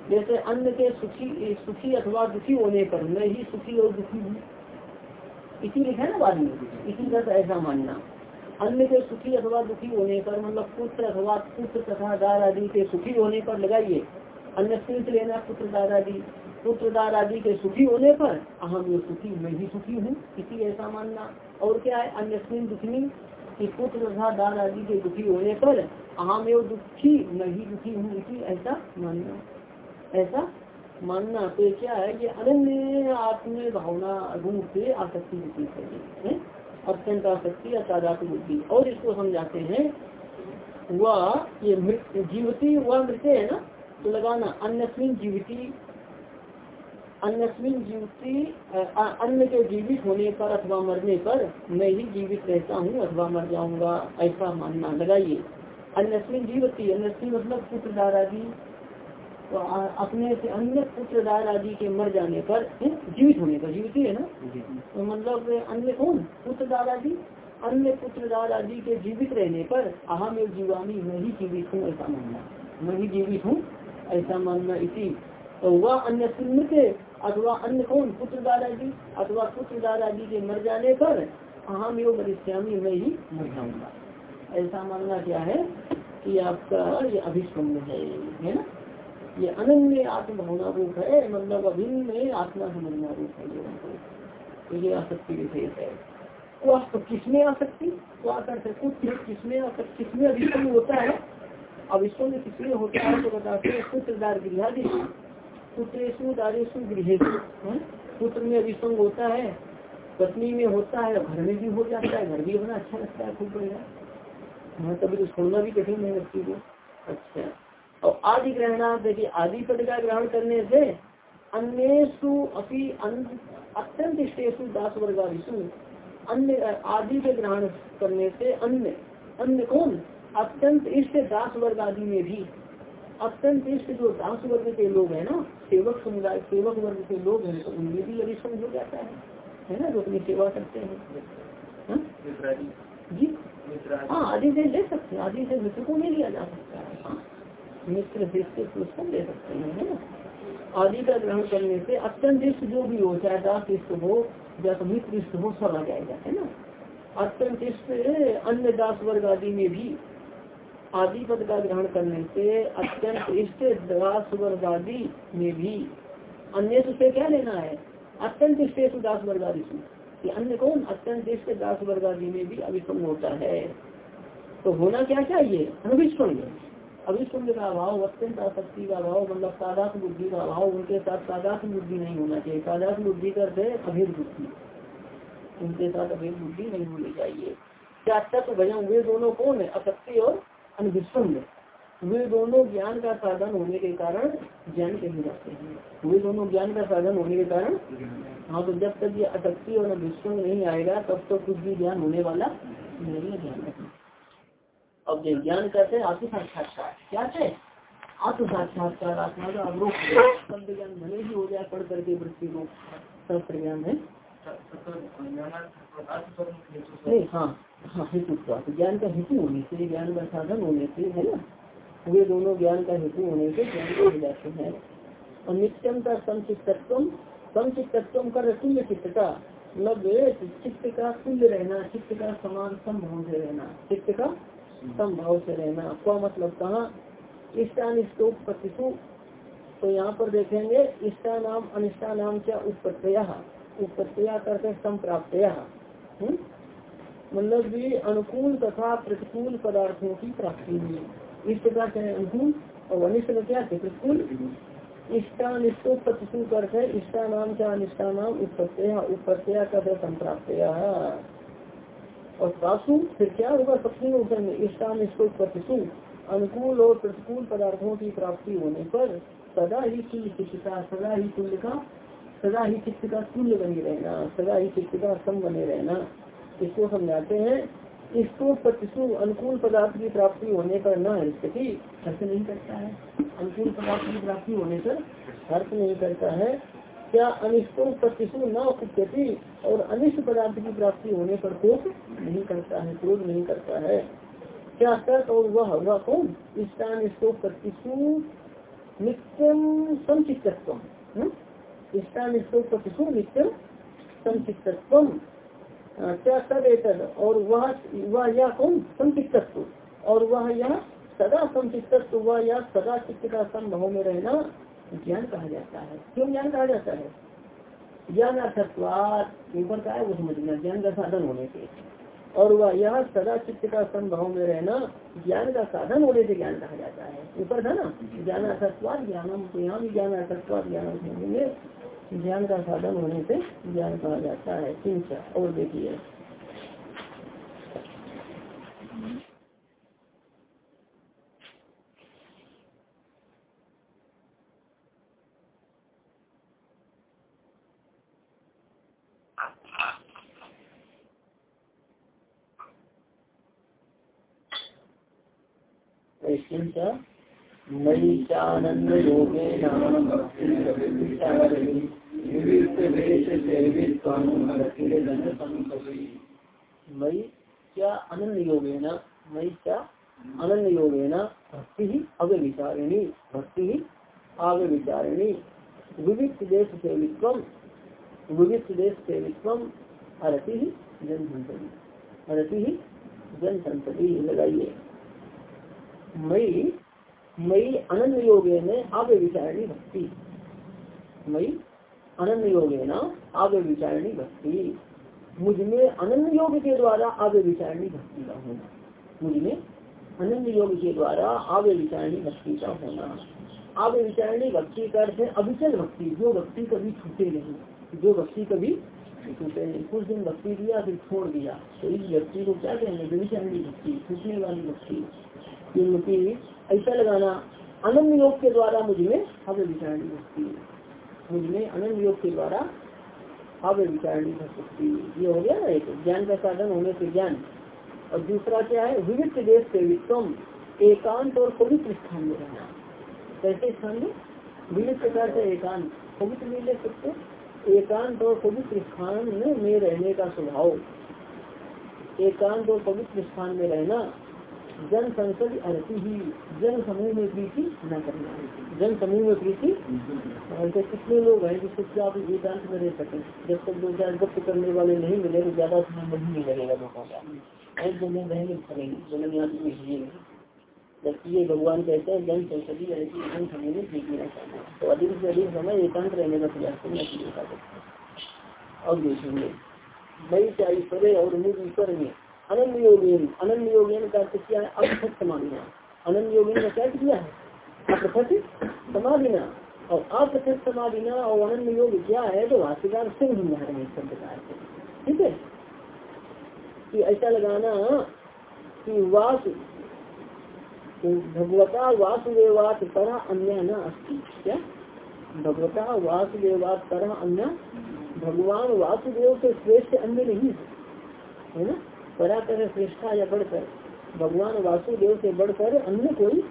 जैसे अन्य के सुखी सुखी अथवा दुखी होने पर मैं ही सुखी और दुखी हूँ। इसी लिखा ना बाद में। इसी का तो ऐसा मानना। अन्य के सुखी अथवा दुखी होने पर मतलब पुत्र अथवा पुत्र तथा आदि के सुखी होने पर लगाइए। अन्य लेना पुत्र दार आदि पुत्र दार आदि के सुखी होने पर अहम ये सुखी, मैं भी सुखी हूँ, इसी ऐसा मानना। और क्या है? अन्य दुखनी कि पुत्र तथा दार आदि के दुखी होने पर अहम एवं दुखी, मैं भी दुखी हूँ, इसी ऐसा मानना। ऐसा मानना तो क्या है कि अनन्य आत्म भावना रूप से आसक्ति विशेष है। अत्यंत आसक्ति या बुद्धि और इसको समझाते हैं, वह ये जीवती, वह मृत है ना? तो लगाना अन्यस्मिन जीवती अन्यस्मिन जीवती अन्य के जीवित होने पर अथवा मरने पर मैं ही जीवित रहता हूँ अथवा मर जाऊँगा ऐसा मानना लगाइए। अन्यस्मिन जीवती अन्यस्मिन मतलब पुत्र दादाजी तो अपने से अन्य पुत्रदार आदि के मर जाने पर जीवित होने पर जीवित है ना? तो मतलब अन्य कौन? पुत्रदार आदि अन्य पुत्रदार आदि के जीवित रहने पर अहम एक जीवानी मैं ही जीवित हूँ ऐसा मानना। मैं ही जीवित हूँ ऐसा मानना इसी। तो वह अन्य अथवा अन्य कौन? पुत्रदार आदि अथवा पुत्रदार आदि के मर जाने पर अहम योग मरिष्यामी मैं ही मर जाऊँगा। ऐसा मानना क्या है कि आपका ये अभिष्कम है है ना? ये अनन्य आत्म भावना रूप है मतलब अभिन्न आत्मा समझना रूप है ये तो ये आसक्ति विशेष है। वह तो किसमें आसक्ति? क्या करते कुछ किसमें आसक्ति? किसमें अभिसंग होता है? अभिसंग किसमें होता है तो बताते हैं पुत्रदार गृहादि पुत्रेशु दारेशु गृहेशु पुत्र में अभिसंग होता है, पत्नी में होता है, घर में भी हो जाता है, घर भी अपना अच्छा लगता है, खूब बढ़िया। हाँ तभी तो छोड़ना भी कठिन है व्यक्ति को। अच्छा। और आदि ग्रहण देखिए, आदि पद का ग्रहण करने से अन्यु अत्यंत इष्टेशु दास वर्गादिशु अन्य, आदि के ग्रहण करने से अन्य अन्य कौन? अत्यंत इष्ट दास वर्ग आदि में भी। अत्यंत इष्ट जो दास वर्ग के लोग हैं ना सेवक समुदाय सेवक वर्ग के लोग हैं तो उनमें भी अभिसम हो जाता है। है ना जो अपनी सेवा करते हैं। हाँ? जी? हाँ आदि से ले सकते हैं आदि से मित्र को नहीं लिया जा सकता है। हाँ? मित्र दृष्टि पुस्तक ले सकते हैं है ना? आदि का ग्रहण करने से अत्यंत इष्ट जो भी हो चाहे दास इष्ट हो या तो मित्र इष्ट हो सब आ जाएगा है ना? अत्यंत इष्ट अन्य दास वर्ग आदि में भी आदि पद का ग्रहण करने से अत्यंत इष्ट दास वर्ग आदि में भी अन्य से क्या लेना है? अत्यंत इष्ट दास वर्ग आदि से अन्य कौन? अत्यंत इष्ट दास वर्ग आदि में भी अभिसंग होता है। तो होना क्या चाहिए? अनुविष्पंग अभिष्कुंड का अभाव, अत्यंत आसक्ति का अभाव मतलब साधात बुद्धि का अभाव, उनके साथ साधात बुद्धि नहीं होना चाहिए। साधात बुद्धि करते अभेद बुद्धि उनके साथ अभेद बुद्धि नहीं होनी चाहिए। क्या तत्व भजन वे दोनों कौन है? असक्ति और अनविश्वंग वे दोनों ज्ञान का साधन होने के कारण ज्ञान कहे जाते हैं। वे दोनों ज्ञान का साधन होने के कारण हाँ तो जब तक ये अटक्ति और अभिश्वंग नहीं आएगा, तब तक कुछ भी ज्ञान होने वाला नहीं है ज्ञान अब जो ज्ञान कहते हैं आत्म साक्षात्कार। क्या है आत्म साक्षात्कार, आत्मा का अवरोध। ज्ञान भले ही हो जाए, पढ़ करके वृत्ति को शस्त्र ज्ञान है नहीं हाँ हाँ हेतु ज्ञान का हेतु होने से, ज्ञान का साधन होने से, है ना? वे दोनों ज्ञान का हेतु होने से ज्ञान कहे जाते हैं। और नित्यम का समचित्तत्व समचित्तत्व कर तुल्य चित्त का मतलब चित्त का तुल्य रहना, चित्त का समान संभाव से रहना, चित्त का संभाव से रहना। क्या मतलब कहा? इष्टान प्रतिशु तो यहाँ पर देखेंगे इष्टा नाम अनिष्टा नाम क्या उत्पत्तिया उत्पत्तिया करते संप्राप्त हम्म? मतलब भी अनुकूल तथा प्रतिकूल पदार्थों की प्राप्ति हुई। इस प्रकार से अनुकूल और अनिष्ट का क्या प्रतिकूल इष्टानिष्टो प्रतिकूल। करते है, इष्टा नाम क्या, अनिष्टा नाम उत्पत्तिया। उत्पत्तिया करते संप्राप्तया। और प्रासु फिर क्या होगा? सबसे उत्तर में इष्टानिष्टो प्रतिकूल अनुकूल और प्रतिकूल पदार्थों की प्राप्ति होने पर सदा ही सदा ही तुल्य का सदा ही चित्त का तुल्य बने रहना सदा ही चित्त का सम बने रहना इसको समझाते हैं। इसको प्रतिशु अनुकूल पदार्थ की प्राप्ति होने पर न स्थिति। अर्थ नहीं करता है। अनुकूल पदार्थ की प्राप्ति होने पर हर्ष नहीं करता है। क्या अनिष्टो प्रतिशु न उपत्यति और अनिष्ट पदार्थ की प्राप्ति होने पर क्रोध नहीं करता है क्रोध नहीं करता है। क्या सत और वह वह कौन? इष्टानिष्टो प्रतिशु नित्यम हम्म? और वह वह यह कौन? संचित्तत्व और वह यह सदा संचित्तत्व वह यह सदा चित्त का संभव में रहना ज्ञान कहा जाता है। क्यों ज्ञान कहा जाता है? ज्ञान अर्थत्वाद ऊपर का है वो समझना ज्ञान का साधन होने से। और वह यह सदा चित्त का संभव में रहना ज्ञान का साधन होने से ज्ञान कहा जाता है। ऊपर था ना? ज्ञान अर्थत्वाद तो यहाँ भी ज्ञान अर्थत्वाद ज्ञान ज्ञान का साधन होने से ज्ञान कहा जाता है चिंता और देखिए। मयि चानंद योगेन मई क्या भक्ति ही अव्य विचारिणी भक्ति ही आव्य विचारिणी विविध देश से विक्रम विविध देश से अरति ही जन संसदी अरति ही जन लगाइए मई मई अनंत योगे में आव्य विचारणी भक्ति। मई अनंत योग ना आगे विचारणी भक्ति मुझमें अनंत योग के द्वारा आगे विचारणी भक्ति का होना। मुझमें अनंत योग के द्वारा आगे विचारणी भक्ति का होना। आगे विचारणी भक्ति का अर्थ है अभिचल भक्ति। जो भक्ति कभी छूटे नहीं, जो भक्ति कभी छूटे नहीं। कुछ दिन भक्ति दिया, फिर छोड़ दिया। तो इस व्यक्ति को क्या कहेंगे? विचारणी भक्ति, छूटने वाली भक्ति। क्योंकि ऐसा लगाना अनंत योग के द्वारा मुझमें आगे विचारणी भक्ति मुझमें अनंत योग के द्वारा अव्य विचारणी सकती ये हो गया ना एक ज्ञान का साधन होने से ज्ञान। और दूसरा क्या है? विविध देश से विक्रम एकांत और पवित्र स्थान में रहना। कैसे स्थान में? विविध प्रकार से एकांत। पवित्र नहीं ले सकते। एकांत और पवित्र स्थान में रहने का स्वभाव। एकांत और पवित्र स्थान में रहना जन संसद अरती ही जन समूह में प्रीति न करना जन समूह में प्रीति ऐसे कितने लोग हैं जिससे क्या आप एकांत में रह सके? जब तक दो चार गुप्त करने वाले नहीं मिले तो ज़्यादा समय नहीं नहीं लगेगा लोगों का एक दो दिन रहेंगे जन्म याद में जिएँगे जबकि ये भगवान कहते हैं जन संसदी ऐसी जन समूह में प्रीति न करना तो अधिक से अधिक समय एकांत रहने का प्रयास करना चाहिए। और देखेंगे से ईश्वरे और मुझमें अनंत योगीन अनंत योगीन का अर्थ क्या है अप्रथक समाधिना अनंत योगीन का क्या किया है? अप्रथक समाधिना और अप्रथक समाधिना और अनंत योग क्या है? तो भाष्यकार सिंह समझा रहे हैं शब्द का ठीक है? कि ऐसा लगाना कि वास भगवता वासुदेवात तरह अन्य न अस्ति। क्या? भगवता वासुदेवात तरह अन्य, भगवान वासुदेव से श्रेष्ठ अन्य नहीं है ना? पराकर श्रेष्ठा या बढ़कर, भगवान वासुदेव से बढ़कर अन्य कोई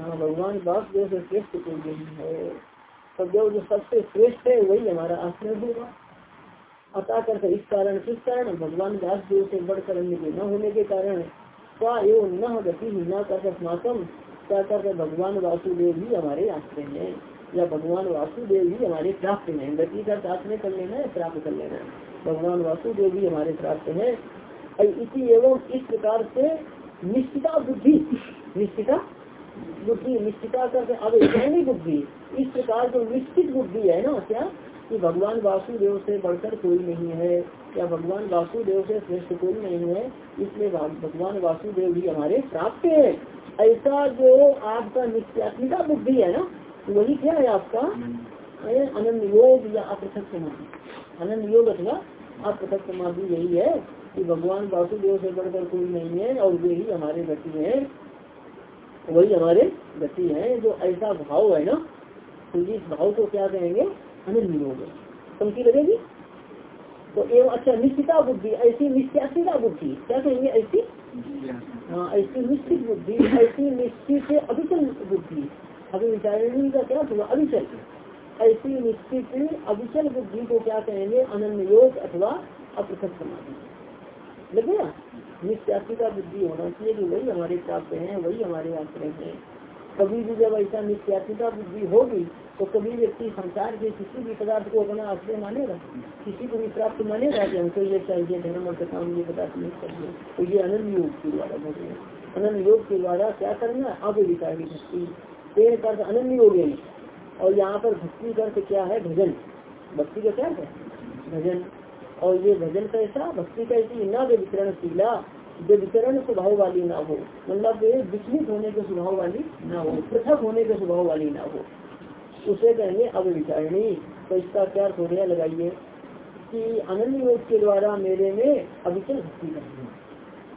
हाँ भगवान वासुदेव से श्रेष्ठ कोई नहीं है। तो जो जो सबसे श्रेष्ठ है, वही हमारा आश्रय होगा अतः कर इस कारण किस कारण भगवान वासुदेव से बढ़कर अन्य के न होने के कारण क्या एवं न गति न कर स्नातम क्या कर भगवान वासुदेव ही हमारे आश्रय हैं। या भगवान वासुदेव ही हमारे प्राप्त हैं। गति का आश्रय कर लेना है, प्राप्त कर लेना भगवान वासुदेव भी हमारे प्राप्त है। इसी एवं इस प्रकार से निश्चिता बुद्धि निश्चिता बुद्धि निश्चिता करके इतनी बुद्धि, इस प्रकार जो निश्चित बुद्धि है ना, क्या? कि भगवान वासुदेव से बढ़कर कोई नहीं है, या भगवान वासुदेव से श्रेष्ठ कोई नहीं है, इसलिए भगवान वासुदेव भी हमारे प्राप्त है। ऐसा जो आपका नित्यात्मिका बुद्धि है ना, वही क्या है आपका? अनंत योग या अपृथक समाधि। अनंत योग अथवा अपृथक समाधि यही है। कि भगवान वासुदेव से बढ़कर कोई नहीं है और वे ही हमारे गति है। वही हमारे गति है, जो ऐसा भाव है ना तो इस भाव को क्या कहेंगे? अनंत योग पंक्ति लगेगी? तो एवं अच्छा निश्चिता बुद्धि, ऐसी निश्चिता बुद्धि, क्या कहेंगे ऐसी? हाँ ऐसी निश्चित बुद्धि, ऐसी निश्चित अभिचल बुद्धि। अभी विचारणी का क्या हुआ? अभिचल ऐसी निश्चित अभिचल बुद्धि को क्या कहेंगे? अनन्य योग अथवा अपृथक समाधि। लग गया निश्चात्मिका बुद्धि होना चाहिए कि वही हमारे प्राप्त हैं, वही हमारे आश्रय हैं। कभी भी जब ऐसा निश्चात्मिका बुद्धि होगी तो कभी व्यक्ति संसार के किसी भी पदार्थ को अपना आश्रय मानेगा? किसी को भी प्राप्त मानेगा कि हमको ये चाहिए, धर्म और काम ये पदार्थ नहीं चाहिए तो ये अनंत योग के द्वारा गया। अनंत योग के द्वारा क्या करना अब विचारी भक्ति तेरे कर्थ अनन्य योग और यहाँ पर भक्ति कर्थ क्या है? भजन। भक्ति का क्या है? भजन। और ये भजन कैसा? भक्ति कैसी? न वितरण शीला, जो वितरण स्वभाव वाली ना हो। मतलब विचलित होने के स्वभाव वाली ना हो, पृथक होने के स्वभाव वाली ना हो। उसे कहेंगे अब विचारणी तो इसका क्या हो लगाइए कि अनंत योग के द्वारा मेरे में अविचल भक्ति का होना।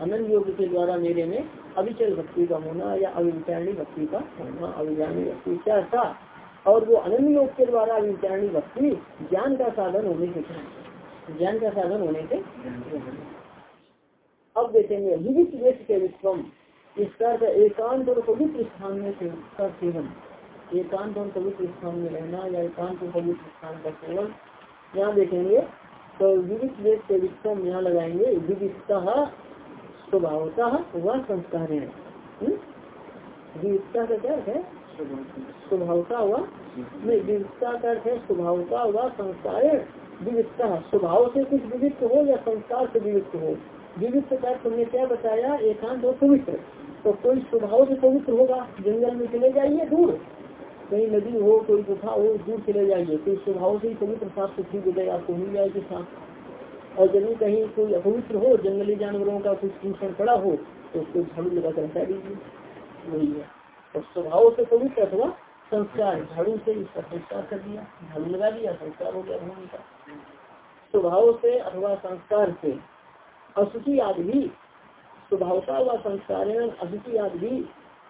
अनंत योग के द्वारा मेरे में अविचल भक्ति का होना या अविचारणी भक्ति का होना, अविचारणी भक्ति क्या था? और वो अनंत योग के द्वारा अविचारणी भक्ति ज्ञान का साधन होने के से ज्ञान का साधन होने से अब देखेंगे विविध वेश के विश्वम इसका एकांत और पवित्र स्थान में सेवन एकांत और पवित्र स्थान में रहना या एकांत और पवित्र स्थान का सेवन यहाँ देखेंगे तो विविध वेश के विश्वम यहाँ लगाएँगे विविधता स्वभावता वह संस्कार है। विविधता का क्या है? स्वभावता हुआ विविधता का अर्थ है स्वभावता हुआ संस्कार। विविधता, स्वभाव से कुछ विविध हो या संस्कार से विविध हो। विविध का तुमने क्या बताया? एकांत और पवित्र। तो कोई स्वभाव से पवित्र होगा, जंगल में चले जाइए, दूर। कहीं नदी हो, कोई गुफा हो, दूर चले जाइए। कोई स्वभाव से ही पवित्र साफ़ सुथरी जगह आपको मिल जाएगी साफ़ और ज़रूर कहीं कोई अपवित्र हो, जंगली जानवरों का कुछ दूषण पड़ा हो तो उसको झाड़ू लगा कर हटा दीजिए। वही है। तो स्वभाव से पवित्र अथवा संस्कार, झाड़ू से इसका संस्कार कर दिया, झाड़ू लगा दिया, संस्कार हो गया भूमि का। स्वभाव से अथवा संस्कार से। अशुचि आदि भी, स्वभावता व संस्कार अशुचि आदि भी,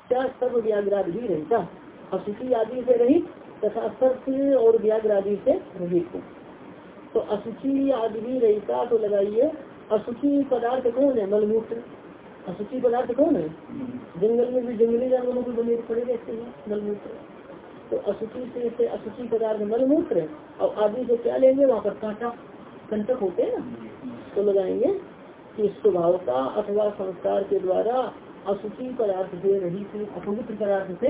क्या सर्व व्याग्राद भी रहता? अशुचि आदि से रहित तथा सत्य और व्याग्रादि से रहित तो अशुचि आदि भी रहता तो लगाइए अशुचि पदार्थ कौन है? मलमूत्र। अशुचि पदार्थ कौन है? जंगल में भी जंगली जानवरों को बने पड़े रहते हैं, मलमूत्र। तो अशुचि से अशुचि पदार्थ मलमूत्र और आदि से क्या लेंगे? वहाँ पर कांटा। कंटक होते हैं ना? तो लगाएँगे कि स्वभावता अथवा संस्कार के द्वारा अशुचि पदार्थ से रहित अपवित्र पदार्थ से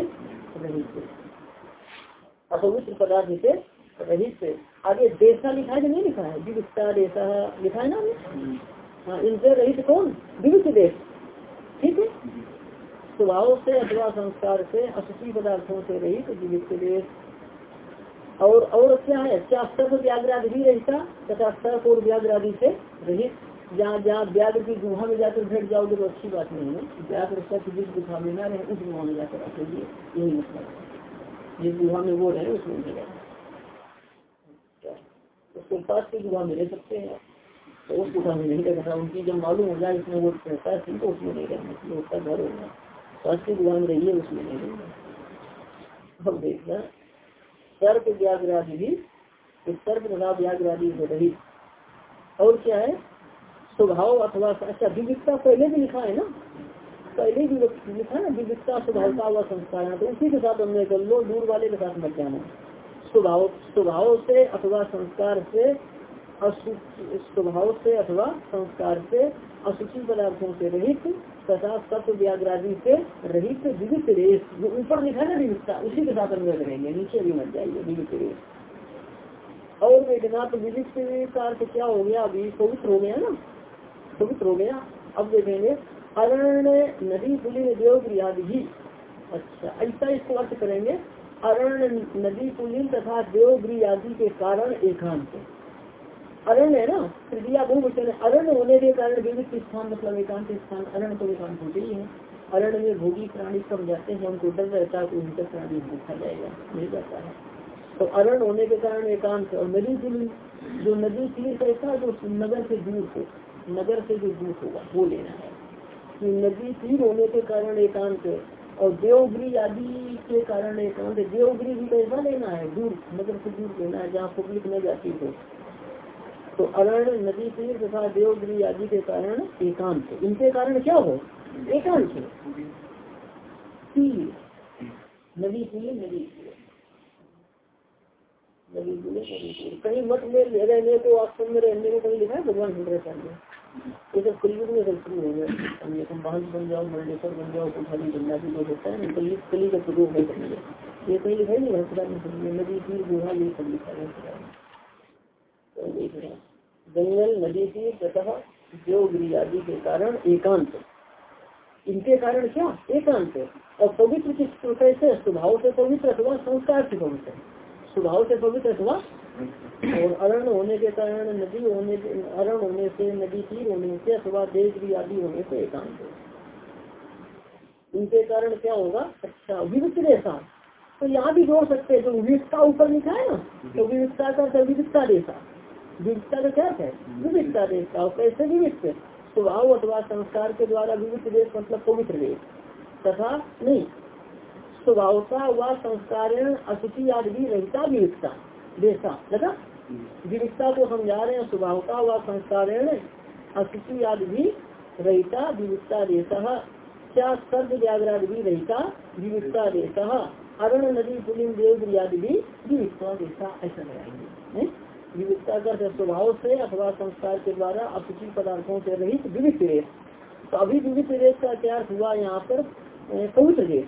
रहित अपवित्र पदार्थ से रहित आगे देशा लिखा है नहीं लिखा है? विविधता देशा लिखा है ना हाँ इनसे रहित कौन? विविध देश ठीक है? स्वभाव से अथवा संस्कार से अशुचि पदार्थों से रहित विविध देश और और क्या है? क्या सर्व व्याग्रादि भी रहता? तथा सर्व और व्याग्रादि से रहित, जहाँ जहाँ व्याघ्र की गुहा में जाकर बैठ जाओगे तो अच्छी बात नहीं है। व्याघ्र सच जिस गुफा में ना रहे, उस गुहा में जाकर रखेंगे यही मतलब है। जिस गुहा में वो रहे, उसमें नहीं रहे। उसको पास की गुहा में रह सकते हैं। तो उस गुफा में नहीं रखा उनकी जब मालूम हो जाए इसमें वो रहता है तो उसमें नहीं रहना उसका घर होगा। वास्तविक मान रही है उसमें नहीं रहना अब देखना। सर्प व्याग्रादि भी तो सर्प तथा व्याग्रादि हो रही और क्या है? स्वभाव अथवा अच्छा विविधता पहले भी लिखा है ना? पहले भी लिखा है ना, विविधता स्वभावता व संस्कार तो उसी के साथ हमने कर लो, दूर वाले के साथ मत जाना। स्वभाव स्वभाव से अथवा संस्कार से स्वभाव से अथवा संस्कार से, अशुचि पदार्थों से रहित तथा सत्व व्याग्रादी से रहित विविध रेस, जो ऊपर लिखा ना विविधता, उसी के साथ अन्वय करेंगे नीचे भी मत जाइए, विविध रेस। और देखना तो विविध का अर्थ क्या हो गया? अभी पवित्र हो गया ना? पवित्र हो गया। अब देखेंगे, अरण्य नदी पुलिन देव आदि अच्छा ऐसा इसको अर्थ करेंगे, अरण्य नदी पुलिन तथा देवग्री आदि के कारण एकांत। अरण्य है ना? तृतीया बहुवचन अरण्य होने के कारण विविध स्थान मतलब एकांत स्थान अरण तो एकांत होते ही है। अरण्य में भोगी प्राणी सब जाते हैं, उनको डर रहता है तो हिंसक प्राणी देखा जाएगा, मिल जाता है। तो अरण्य होने के कारण एकांत और नदी पुलिन जो नदी तीर ऐसा जो नगर से दूर हो। नगर से जो दूर होगा, वो लेना है। कि नदी तीर होने के कारण एकांत और देवगिरी आदि के कारण एकांत देवगिरी भी कैसा लेना है, दूर, नगर से दूर लेना है, जहाँ पब्लिक न जाती हो। तो अरण्य, नदी, तीर तथा देवगिरी आदि के कारण एकांत इनके कारण क्या हो? एकांत तीर। नदी तीर, नदी कहीं मठ में रहने को आश्रम में रहने को कहीं लिखा है? भगवान शंकराचार्य ये सब कलयुग में सब शुरू हो। गया तुम बाहर बन जाओ मंडलेश्वर बन जाओ कुठारी गंगा जी जो होता है कली कली का प्रयोग नहीं करेंगे ये कहीं लिखा ही नहीं है। नदी, तीर, गुहा, ये सब लिखा है। जंगल, नदी की तथा देवगिरी आदि के कारण एकांत इनके कारण क्या? एकांत और पवित्र किस कैसे स्वभाव से पवित्र अथवा संस्कार से पवित्र स्वभाव से पवित्र अथवा और अरण होने के कारण, नदी होने अरण होने से, नदी तीर होने से अथवा देवगिरी आदि होने से एकांत इनके कारण क्या होगा? अच्छा विविध रेशा तो यहाँ भी जोड़ सकते हैं। जो विविधता ऊपर लिखा है ना तो विविधता का विविधता रेशा विविधता का क्या है? विविधता देश और कैसे विविध स्वभाव अथवा संस्कार के द्वारा विविध देश मतलब पवित्र देश। तथा नहीं, स्वभावता व संस्कार अशुचि आदि रहता विविधता। देशा, लगा? विविधता को समझा रहे हैं, स्वभावता व संस्कार अशुचि आदि भी रहता विविधता देश। क्या सर्द व्याग्राद भी रहता विविधता देश। अरण नदी, पुलिंग देव आदि भी विविधता देशा, ऐसा लगाएँगे। विविधता का स्वभाव से अथवा संस्कार के द्वारा अशुचि पदार्थों से रहित विविध रेस तो अभी विविध रेस का क्या हुआ यहाँ पर? पवित्र रेस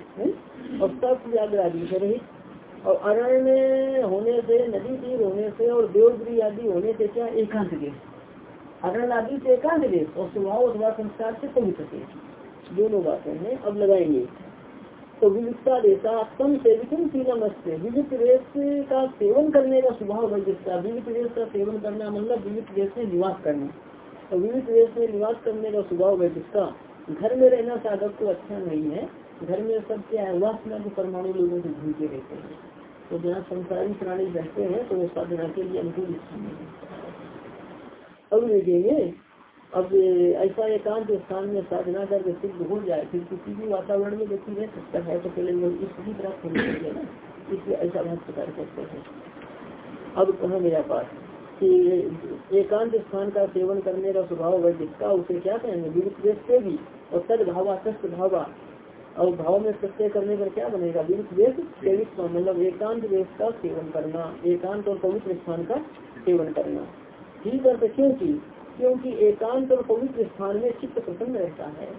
और सब व्याग्रादी से रहित और अरण्य होने से, नदी तीर होने से और देवगिरी आदि होने से क्या एकांत देश अरण्य आदि से एकांत देश और स्वभाव अथवा संस्कार से पवित्र देश दोनों बातें हैं, अब लगाएँगे। तो विविधता देता तम से तीनम अस्ते विविध रेस का सेवन करने का स्वभाव जिसका विविध रेस का सेवन करना मतलब विविध रेस में निवास करना। तो विविध रेस में निवास करने का स्वभाव जिसका घर में रहना साधक को अच्छा नहीं है। घर में सब क्या है? वासना के परमाणु लोगों से घूमते रहते हैं। तो जहाँ संसारी प्राणी रहते हैं तो वो साधना के लिए अनुकूल स्थान है। अब देखेंगे अब ऐसा एकांत स्थान में साधना करके सिद्ध हो जाए, फिर किसी भी वातावरण में व्यक्ति रह सकता है तो पहले वो स्थिति प्राप्त होनी चाहिए ना, इसलिए ऐसा प्रकार करते हैं। अब कहा मेरा पास कि एकांत स्थान का सेवन करने का स्वभाव है उसे क्या कहेंगे? विरुद्ध से भी, और भावा सस्त भावा और भाव में सत्य करने पर क्या बनेगा? विरुद्ध वेश सेवित मतलब एकांत वेश का सेवन करना एकांत और पवित्र स्थान का सेवन करना। ठीक है क्योंकि क्योंकि एकांत और पवित्र स्थान में चित्त प्रसन्न रहता है।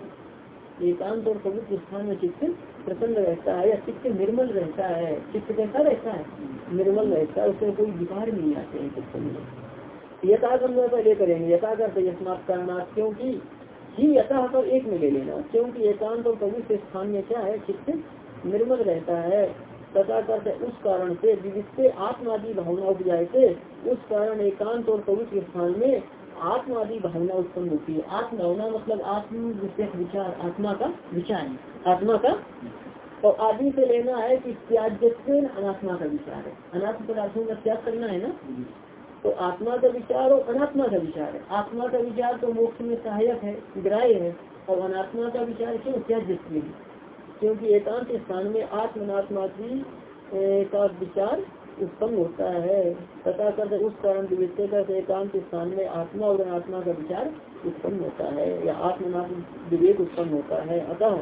एकांत और पवित्र स्थान में चित्त प्रसन्न रहता है या चित्त निर्मल रहता है? चित्त कैसा रहता है? निर्मल रहता है, उसमें कोई विकार नहीं आते हैं चित्त में। यथागम पहले करेंगे यथागत यशनाथ करना, क्योंकि ही यथा पर एक में ले लेना। क्योंकि एकांत और पवित्र स्थान में क्या है? चित्त निर्मल रहता है। तथा करते उस कारण से विविध आत्मादि भावना उपजाए थे उस कारण एकांत और पवित्र स्थान में आत्मा आदि भावना उत्पन्न होती है। आत्म भावना मतलब आत्म विशेष विचार, आत्मा का विचार। आत्मा का और आदि से लेना है कि त्याग अनात्मा का विचार है। अनात्म पदार्थों का त्याग करना है ना? तो आत्मा का विचार और अनात्मा का विचार है। आत्मा का विचार तो मोक्ष में सहायक है, ग्राह्य है, और अनात्मा का विचार क्यों? त्याग क्योंकि एकांत स्थान में आत्मनात्मात्री का विचार उत्पन्न होता है। तथा कर उस कारण विविधते का एकांत स्थान में आत्मा और अनात्मा का विचार उत्पन्न होता है, या आत्मनात्म विवेक उत्पन्न होता है। अतः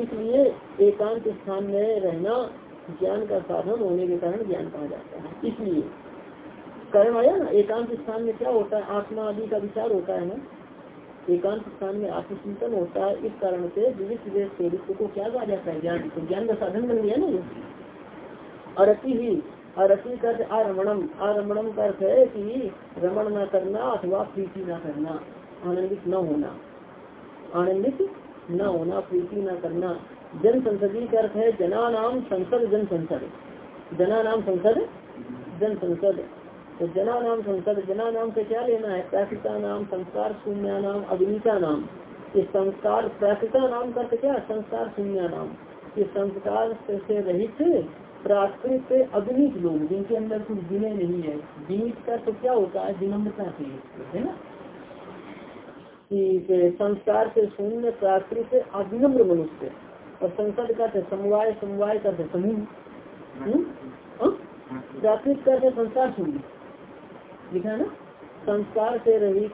इसलिए एकांत स्थान में रहना ज्ञान का साधन होने के कारण ज्ञान कहा जाता है। इसलिए कारण आया ना, एकांत स्थान में क्या होता है? आत्मा आदि का विचार होता है ना? एकांत स्थान में आत्मचिंतन होता है। इस कारण से विविध विवेक स्वरूप को क्या कहा जाता है? ज्ञान। तो ज्ञान का साधन बन गया ना ये। अरति ही अरति कर आरमणम आरमणम का अर्थ है कि रमण न करना अथवा प्रीति न करना, आनंदित न होना। आनंदित न होना, प्रीति न करना। जन संसदी का अर्थ है जना नाम संसद, जन संसद। जना नाम संसद, जन संसद। तो जना नाम संसद जना नाम से क्या लेना है? प्राकृता नाम, संस्कार शून्य नाम, अग्निता नाम। ये संस्कार, प्राकृता नाम का क्या? संस्कार शून्य नाम। ये संस्कार से रहित प्राकृत अग्नित लोग, जिनके अंदर कुछ विनय नहीं है। विनित का तो क्या होता है? विनम्रता से है ना? कि संस्कार से शून्य, प्राकृत अभिनम्र मनुष्य। और संसद का समवाय समवाय का समूह। प्राकृत का संस्कार शून्य। लिखा है ना? संस्कार से रहित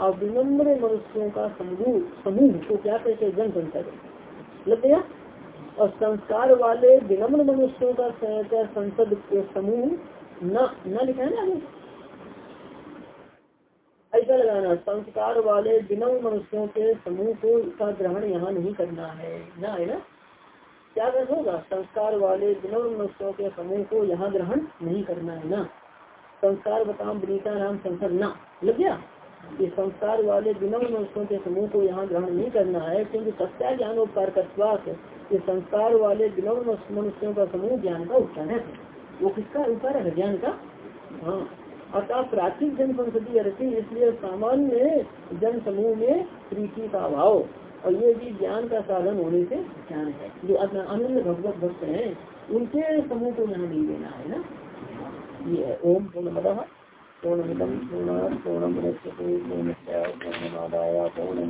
अविनम्र मनुष्यों का समूह समूह को क्या कहते हैं? जन संसद लग गया? और संस्कार वाले विनम्र मनुष्यों का संसद समूह न न लिखा है ना ऐसा लगाना संस्कार वाले विनम्र मनुष्यों के समूह को इसका ग्रहण यहाँ नहीं करना है। ना है ना? क्या कर होगा? संस्कार वाले विनम्र मनुष्यों के समूह को यहाँ ग्रहण नहीं करना है ना? संस्कार बताम, विनीता राम संसद न। लग गया? ये संस्कार वाले विनम्र मनुष्यों के समूह को यहाँ ग्रहण नहीं करना है, क्योंकि सत्या ज्ञान उपकार ये संस्कार वाले विनम्र मनुष्यों का समूह ज्ञान का उपचार है। वो किसका उपकार है? ज्ञान का? हाँ। अतः प्राचीन जन संसदीय रचि इसलिए सामान्य जन समूह में प्रीति का अभाव और ये भी ज्ञान का साधन होने से ज्ञान है। जो अपना अनंत भगवत भक्त है, उनके समूह को यहाँ नहीं देना है ना। ये ओम पूर्णमद पूर्णमिदम पूर्ण पूर्णस्य पूर्णमादाय पूर्ण